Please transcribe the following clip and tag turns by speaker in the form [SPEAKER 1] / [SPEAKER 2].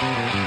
[SPEAKER 1] Mm-hmm.